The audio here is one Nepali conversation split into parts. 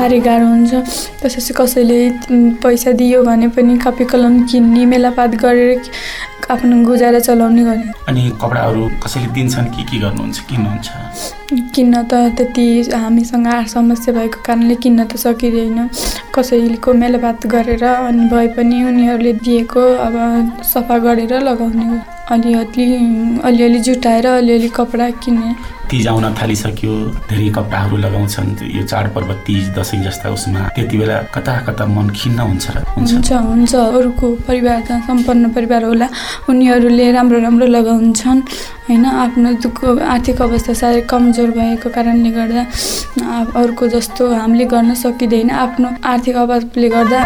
साह्रै गाह्रो हुन्छ। त्यसपछि कसैले पैसा दियो भने पनि कपी कलम किन्ने मेलापात गरेर आफ्नो गुजारा चलाउने गर्ने। अनि कपडाहरू कसैले दिन्छन् कि के गर्नुहुन्छ किन्नुहुन्छ? किन्न त त्यति हामीसँग समस्या भएको कारणले किन्न त सकिँदैन। कसैको मेलापात गरेर अनि भए पनि उनीहरूले दिएको अब सफा गरेर लगाउने अलिअलि अलिअलि जुटाएर अलिअलि कपडा किन्ने तिज आउन थालिसक्यो धेरै कपडाहरू लगाउँछन्। यो चाडपर्व तिज दसैँ जस्ता उसमा त्यति बेला कता कता मन खिन्न हुन्छ र हुन्छ। हुन्छ अरूको परिवार त सम्पन्न परिवार होला उनीहरूले राम्रो राम्रो लगाउँछन्। होइन आफ्नो दुःख आर्थिक अवस्था साह्रै कमजोर भएको कारणले गर्दा अरूको जस्तो हामीले गर्न सकिँदैन। आफ्नो आर्थिक अभावले गर्दा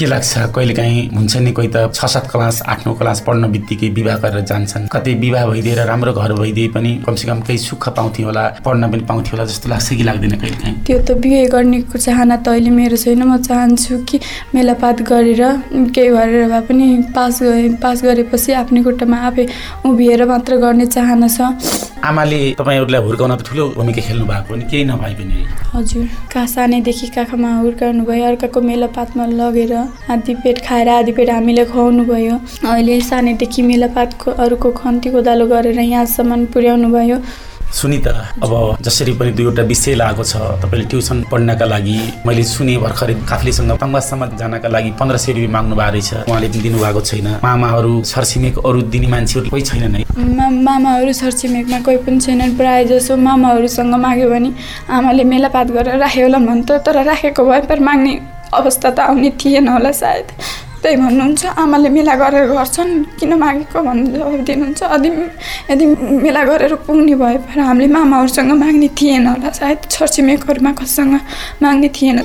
के लाग्छ? कहिलेकाहीँ हुन्छ नि कोही त छ सात क्लास आठ नौ क्लास पढ्न बित्तिकै विवाह गरेर जान्छन्। कतै विवाह भइदिएर राम्रो घर भइदिए पनि कमसेकम केही सुख पाउँथ्यो होला पढ्न पनि पाउँथ्यो होला जस्तो लाग्छ कि लाग्दैन कहिलेकाहीँ? त्यो त बिहे गर्नेको चाहना त अहिले मेरो छैन। म चाहन्छु कि मेलापात गरेर केही गरेर भए पनि पास गए पास गरेपछि आफ्नै खुट्टामा आफै उभिएर मात्र गर्ने चाहना छ। आमाले तपाईँहरूलाई हुर्काउन त ठुलो भूमिका खेल्नु भएको नि केही नभए पनि। हजुर कहाँ सानैदेखि काखमा हुर्काउनु भयो अर्काको मेलापातमा लगेर आधी पेट खाएर आधी पेट हामीले खुवाउनु भयो अहिले सानैदेखि मेलापातको अरूको खन्ती कोदालो गरेर यहाँसम्म पुर्याउनु भयो। सुनिता अब जसरी पनि दुईवटा विषय लागेको छ तपाईँले ट्युसन पढ्नका लागि मैले सुने भर्खरै काफ्लेसँग तङ्गासम्म जानका लागि पन्ध्र सय रुपियाँ माग्नु भएको रहेछ। उहाँले पनि दिनुभएको छैन। मामाहरू छरछिमेक अरू दिने मान्छेहरू कोही छैन नै। मामाहरू छरछिमेकमा कोही पनि छैनन् प्रायः जसो मामाहरूसँग माग्यो भने आमाले मेलापात गरेर राख्यो होला भन्थ्यो तर राखेको भए पर माग्ने अवस्था त आउने थिएन होला सायद। त्यही भन्नुहुन्छ आमाले मेला गरेर गर्छन् किन मागेको भन्ने जवाब दिनुहुन्छ। यदि यदि मेला गरेर पुग्ने भए भएर हामीले मामाहरूसँग माग्ने थिएन होला सायद छरछिमेकहरूमा कससँग माग्ने थिएन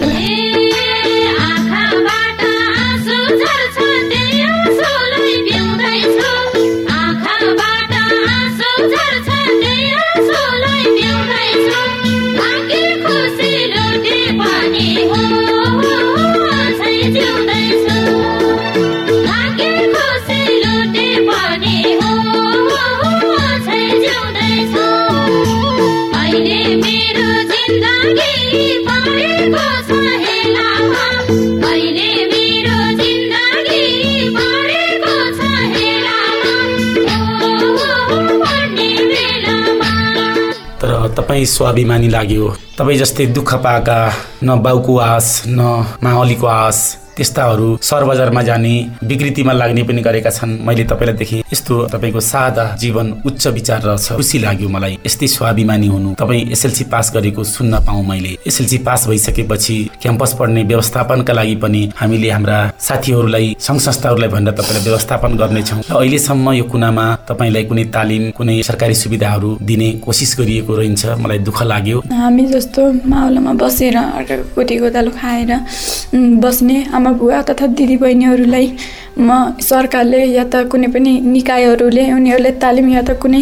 तपाईँ स्वाभिमानी लाग्यो। तपाईँ जस्तै दुःख पाएका न बाउको आस न माहलीको आस। त्यस्ताहरू सहर बजारमा जाने विकृतिमा लाग्ने पनि गरेका छन्। मैले तपाईँलाई देखेँ यस्तो तपाईँको सादा जीवन उच्च विचार रहेछ खुसी लाग्यो मलाई। यस्तै स्वाभिमानी हुनु। तपाईँ एसएलसी पास गरेको सुन्न पाऊँ मैले। एसएलसी पास भइसकेपछि क्याम्पस पढ्ने व्यवस्थापनका लागि पनि हामीले हाम्रा साथीहरूलाई सङ्घ संस्थाहरूलाई भनेर तपाईँलाई व्यवस्थापन गर्नेछौँ। र अहिलेसम्म यो कुनामा तपाईँलाई कुनै तालिम कुनै सरकारी सुविधाहरू दिने कोसिस गरिएको रहन्छ मलाई दुःख लाग्यो। हामी जस्तो माहौलमा बसेर अर्काको कोटी गोदालो खाएर बस्ने आमा बुवा तथा दिदीबहिनीहरूलाई म सरकारले या त कुनै पनि निकायहरूले उनीहरूले तालिम या त कुनै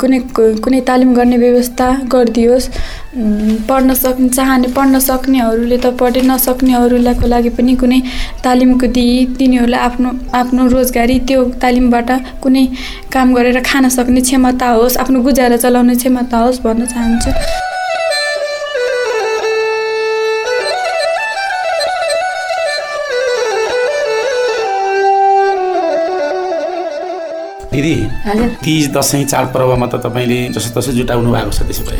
कुनै कुनै तालिम गर्ने व्यवस्था गरिदियोस्। पढ्न सक्ने चाहने पढ्न सक्नेहरूले त पढे नसक्नेहरूको लागि पनि कुनै तालिमको दिई तिनीहरूलाई आफ्नो आफ्नो रोजगारी त्यो तालिमबाट कुनै काम गरेर खान सक्ने क्षमता होस् आफ्नो गुजारा चलाउने क्षमता होस् भन्न चाहन्छु। तिज दसैँ चाडपर्वमा त तपाईँले जसो तसो जुटाउनु भएको छ त्यसो भए।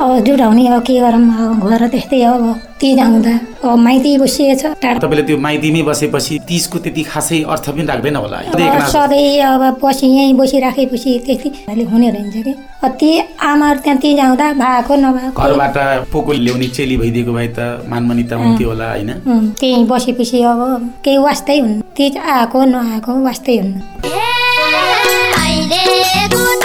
अब जुटाउने अब के गरौँ अब? घर त्यस्तै हो अब। तिज आउँदा अब माइती बसिएछ। तपाईँले त्यो माइतीमै बसेपछि तिजको त्यति खासै अर्थ पनि राख्दैन होला। सधैँ अब पछि यहीँ बसिराखेपछि त्यति हुने रहन्छ कि। ती आमाहरू त्यहाँ तिज आउँदा भएको नभएको। घरबाट पोको ल्याउने चेली भइदिएको भए त मानमनी त हुन्थ्यो होला होइन? त्यहीँ बसेपछि अब केही वास्तै हुन् तिज आएको नआएको वास्तै हुन्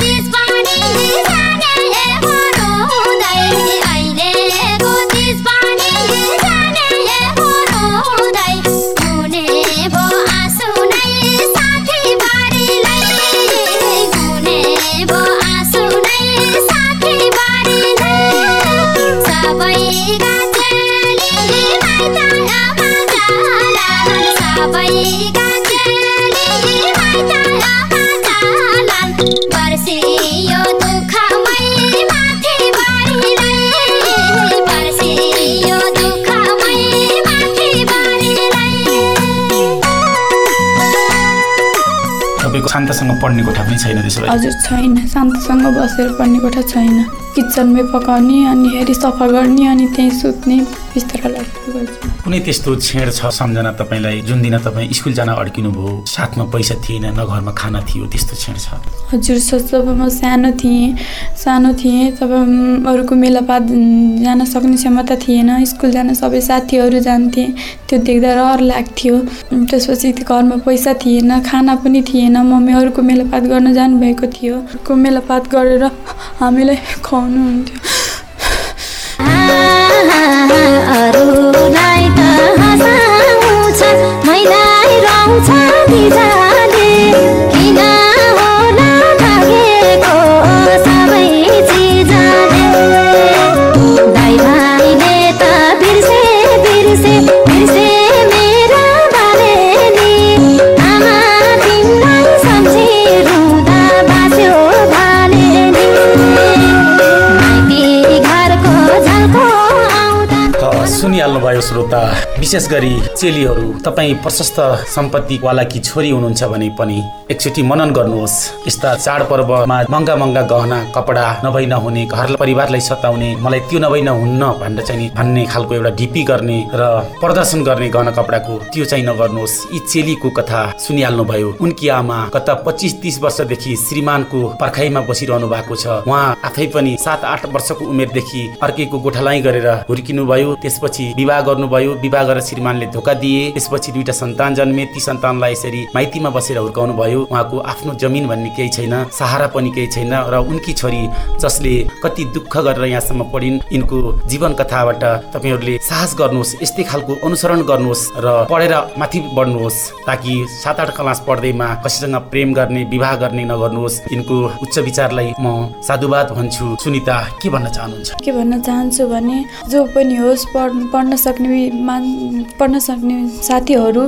शान्तसँग पढ्ने कोठा पनि छैन त्यसो भए। हजुर छैन। शान्तसँग बसेर पढ्ने कोठा छैन। किचनमै पकाउने अनि हेरी सफा गर्ने अनि त्यहीँ सुत्ने बिस्तारा कुनै त्यस्तो छेड छ सम्झना तपाईँलाई? जुन दिन तपाईँ स्कुल जान अड्किनु भयो साथमा पैसा थिएन न घरमा खाना थियो त्यस्तो छेड छ। हजुर सर जब म सानो थिएँ सानो थिएँ तब अरूको मेलापात जान सक्ने क्षमता थिएन। स्कुल जान सबै साथीहरू जान्थे। त्यो देख्दा रहर लाग्थ्यो। त्यसपछि त्यो घरमा पैसा थिएन खाना पनि थिएन मम्मी अरूको मेलापात गर्न जानुभएको थियो। मेलापात गरेर हामीलाई खुवाउनुहुन्थ्यो। त सुनिहाल्नुभयो श्रोता। विशेष गरी चेलीहरू तपाईँ प्रशस्त सम्पत्तिवाला कि छोरी हुनुहुन्छ भने पनि एकचोटि मनन गर्नुहोस्। यस्ता चाडपर्वमा महँगा महँगा गहना कपडा नभई नहुने घर परिवारलाई सताउने मलाई त्यो नभई नहुन्न भनेर चाहिँ भन्ने खालको एउटा ढिपी गर्ने र प्रदर्शन गर्ने गहना कपडाको त्यो चाहिँ नगर्नुहोस्। यी चेलीको कथा सुनिहाल्नुभयो उनकी आमा गत पच्चिस तिस वर्षदेखि श्रीमानको पर्खाइमा बसिरहनु भएको छ। उहाँ आफै पनि सात आठ वर्षको उमेरदेखि अर्कैको गोठालाई गरेर हुर्किनु भयो। त्यसपछि विवाह गर्नुभयो। विवाह गरेर श्रीमानले धोका दिए। त्यसपछि दुईटा सन्तान जन्मे। ती सन्तानलाई यसरी माइतीमा बसेर हुर्काउनु भयो उहाँको आफ्नो जमिन भन्ने केही छैन सहारा पनि केही छैन र उनकी छोरी जसले कति दुःख गरेर यहाँसम्म पढिन् यिनको जीवन कथाबाट तपाईँहरूले साहस गर्नुहोस् यस्तै खालको अनुसरण गर्नुहोस् र पढेर माथि बढ्नुहोस् ताकि सात आठ क्लास पढ्दैमा कसैसँग प्रेम गर्ने विवाह गर्ने नगर्नुहोस्। यिनको उच्च विचारलाई म साधुवाद भन्छु। सुनिता के भन्न चाहनुहुन्छ? के भन्न चाहन्छु भने जो पनि होस् पढ पढ्न सक्ने मान पढ्न सक्ने साथीहरू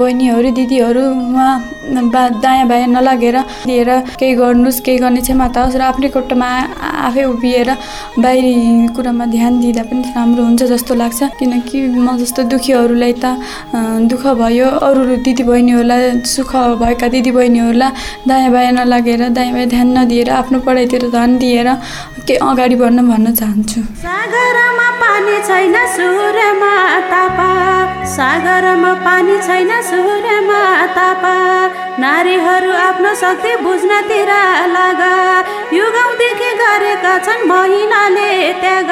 बहिनीहरू दिदीहरू उहाँ बा दायाँ बायाँ नलागेर दिएर केही गर्नुहोस् केही गर्ने क्षमता होस् र आफ्नै आ- आफै उभिएर बाहिरी कुरामा ध्यान दिँदा पनि राम्रो हुन्छ जस्तो लाग्छ। किनकि म जस्तो दुखीहरूलाई त दुःख भयो अरू दिदी बहिनीहरूलाई सुख भएका दिदी बहिनीहरूलाई दायाँ बायाँ नलागेर दायाँ बायाँ ध्यान नदिएर आफ्नो पढाइतिर ध्यान दिएर के अगाडि बढ्न भन्न चाहन्छु? सागरमा पानी छैन सूर्यमा तापा सागरमा पानी छैन सूर्यमा तापा। नारीहरू आफ्नो शक्ति बुझ्नतिर लाग। युगौँदेखि गरेका छन् महिलाले त्याग।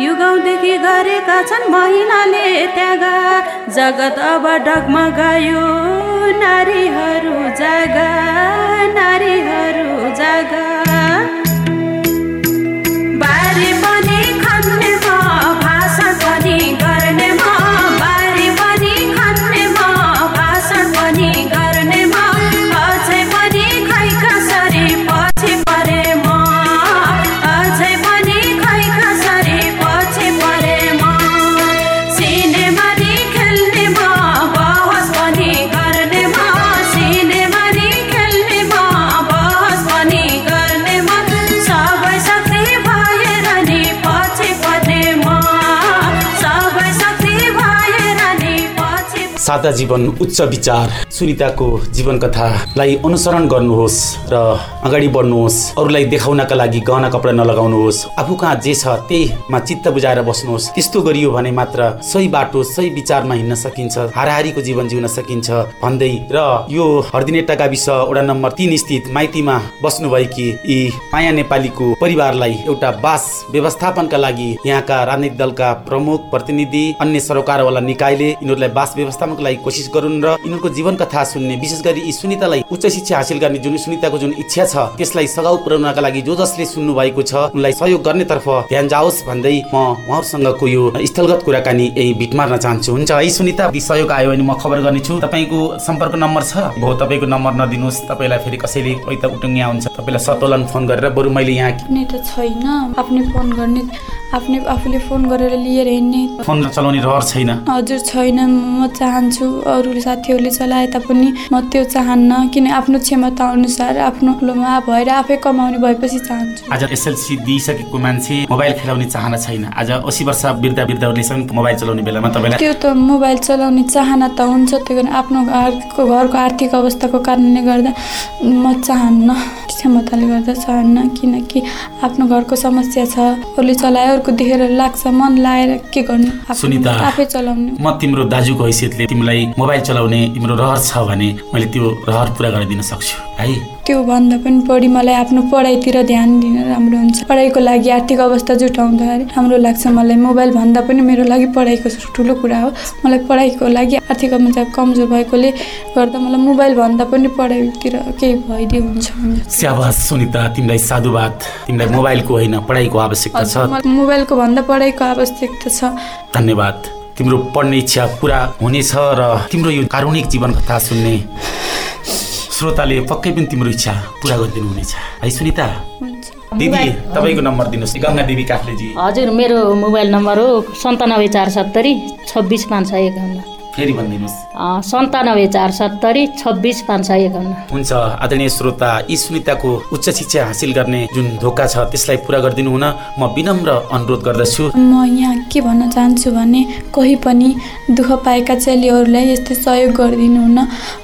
युगौँदेखि गरेका छन् महिलाले त्याग। जगत अब डगमगायो नारीहरू जाग नारीहरू जाग। सादा जीवन उच्च विचार। सुनिताको जीवन कथालाई अनुसरण गर्नुहोस् र अगाडि बढ्नुहोस्। अरूलाई देखाउनका लागि गहना कपडा नलगाउनुहोस्। आफू कहाँ जे छ त्यहीमा चित्त बुझाएर बस्नुहोस्। त्यस्तो गरियो भने मात्र सही बाटो सही विचारमा हिँड्न सकिन्छ हाराहारीको जीवन जिउन सकिन्छ भन्दै र यो हर्दिनेटा गाविस वडा नम्बर तिन स्थित माइतीमा बस्नुभएकी यी माया नेपालीको परिवारलाई एउटा बास व्यवस्थापनका लागि यहाँका राजनैतिक दलका प्रमुख प्रतिनिधि अन्य सरोकारवाला निकायले यिनीहरूलाई बास व्यवस्थापनको कोसिस गरून् र यिनीहरूको जीवन कथा सुन्ने विशेष गरी यी सुनितालाई उच्च शिक्षा हासिल गर्ने जुन सुनिताको जुन इच्छा छ त्यसलाई सघाउ पुर्याउनका लागि जो जसले सुन्नु भएको छ उनलाई सहयोग गर्नेतर्फ ध्यान जाओस् भन्दै म उहाँहरूसँगको यो स्थलगत कुराकानी यही भिट मार्न चाहन्छु। हुन्छ है सुनिता सहयोग आयो भने म खबर गर्नेछु। तपाईँको सम्पर्क नम्बर छ? भयो तपाईँको नम्बर नदिनुहोस्। तपाईँलाई फेरि कसैले पैता उटुङ्गिया हुन्छ। तपाईँलाई सतोलन फोन गरेर बरु मैले यहाँ आफ्नै त छैन। आफ्नै फोन गर्ने आफ्नै आफूले फोन गरेर लिएर हिँड्ने। फोन चलाउने रहर छैन। हजुर छैन। म चाहन्छु चाहन्छु अरू साथीहरूले चलाए तापनि म त्यो चाहन्न किन आफ्नो क्षमता अनुसार आफ्नो ठुलोमा भएर आफै कमाउने भएपछि चाहन्छु। आज एसएलसी दिइसकेको मान्छे मोबाइल खेलाउने चाहना छैन। आज असी वर्ष वृद्ध वृद्धहरूले मोबाइल चलाउने बेलामा तपाईँलाई त्यो त मोबाइल चलाउने चाहना त हुन्छ त्यो आफ्नो घरको घरको आर्थिक अवस्थाको कारणले गर्दा म चाहन्न। क्षमताले गर्दा चाहन्न किनकि आफ्नो घरको समस्या छ। अरूले चलायो अरूको देखेर लाग्छ मन लाएर के गर्नु? सुनिता आफै चलाउने। म तिम्रो दाजुको हैसियतले तिमीलाई मोबाइल चलाउने तिम्रो रहर छ भने मैले त्यो रहर पुरा गरिदिन सक्छु। है। त्यो भन्दा पनि बढी मलाई आफ्नो पढाइतिर ध्यान दिन राम्रो हुन्छ। पढाइको लागि आर्थिक अवस्था जुटाउँदाखेरि राम्रो लाग्छ मलाई। मोबाइल भन्दा पनि मेरो लागि पढाइको ठुलो कुरा हो। मलाई पढाइको लागि आर्थिक अवस्था कमजोर भएकोले गर्दा मलाई मोबाइल भन्दा पनि पढाइतिर केही भइदियो हुन्छ स्याबास सुनिता तिमीलाई साधुवाद तिमीलाई मोबाइलको होइन पढाइको आवश्यकता छ। मोबाइलको भन्दा पढाइको आवश्यकता छ। धन्यवाद। तिम्रो पढ्ने इच्छा पुरा हुनेछ र तिम्रो यो कारुणिक जीवन कथा सुन्ने श्रोताले पक्कै पनि तिम्रो इच्छा पुरा गरिदिनु हुनेछ है सुनिता? दिदी तपाईँको नम्बर दिनुहोस्। गङ्गा देवी काफ्लेजी। हजुर मेरो मोबाइल नम्बर हो सन्तानब्बे चार सत्तरी छब्बिस पाँच सय एकाउन्न। फेरि भनिदिनुहोस्। अँ, सन्तानब्बे चार सत्तरी छब्बिस पाँच सय एकाउन्न। हुन्छ आदरणीय श्रोता यी सुनिताको उच्च शिक्षा हासिल गर्ने जुन धोका छ त्यसलाई पुरा गरिदिनु हुन म विनम्र अनुरोध गर्दछु। म यहाँ के भन्न चाहन्छु भने कोही पनि दुःख पाएका चेलीहरूलाई यस्तै सहयोग गरिदिनु हुन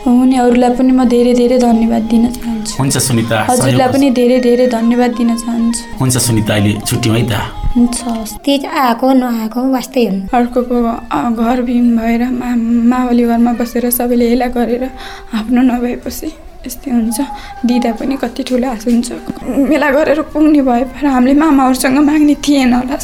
उनीहरूलाई पनि म धेरै धेरै धन्यवाद दिन चाहन्छु। हुन्छ सुनिता हजुरलाई पनि धेरै धेरै धन्यवाद दिन चाहन्छु। हुन्छ सुनिता अहिले छुट्यौँ है त तिज आएको नआएको वास्तै हुनु। अर्कोको अ, घर भिन भएर मा मावली घरमा बसेर सबैले हेला गरेर आफ्नो नभएपछि यस्तै हुन्छ। दिँदा पनि कति ठुलो आश हुन्छ। मेला गरेर पुग्ने भए पर हामीले मामाहरूसँग माग्ने थिएन होला।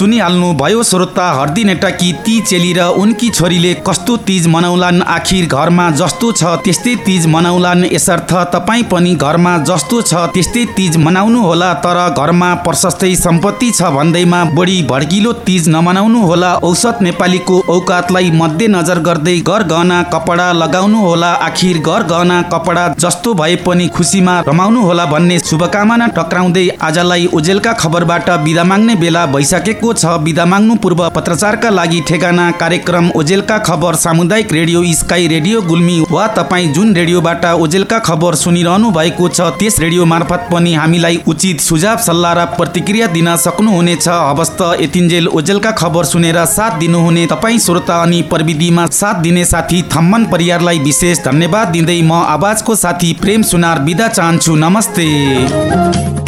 सुनिहाल्नु भयो श्रोता हर्दी नेटाकी ती चेली र उनकी छोरीले कस्तो तिज मनाउलान्? आखिर घरमा जस्तो छ त्यस्तै तिज मनाउलान्। यसर्थ तपाईँ पनि घरमा जस्तो छ त्यस्तै तिज मनाउनु होला तर घरमा प्रशस्तै सम्पत्ति छ भन्दैमा बढी भड्किलो तिज नमनाउनु होला औसत नेपालीको औकातलाई मध्यनजर गर्दै घर गहना कपडा लगाउनु होला आखिर घर गहना कपडा जस्तो भए पनि खुसीमा रमाउनु होला भन्ने शुभकामना टक्राउँदै आजलाई ओजेलका खबरबाट बिदा माग्ने बेला भइसकेको छ बिदा माग्नु पूर्व पत्रचारका लागि ठेगाना कार्यक्रम ओजेलका खबर सामुदायिक रेडियो स्काई रेडियो गुल्मी वा तपाईँ जुन रेडियोबाट ओजेलका खबर सुनिरहनु भएको छ त्यस रेडियो मार्फत पनि हामीलाई उचित सुझाव सल्लाह र प्रतिक्रिया दिन सक्नुहुनेछ। हवस्त यतिन्जेल ओजेलका खबर सुनेर साथ दिनुहुने तपाईँ श्रोता अनि प्रविधिमा साथ दिने साथी थम्मन परियारलाई विशेष धन्यवाद दिँदै म आवाजको साथी प्रेम सुनार बिदा चाहन्छु। नमस्ते।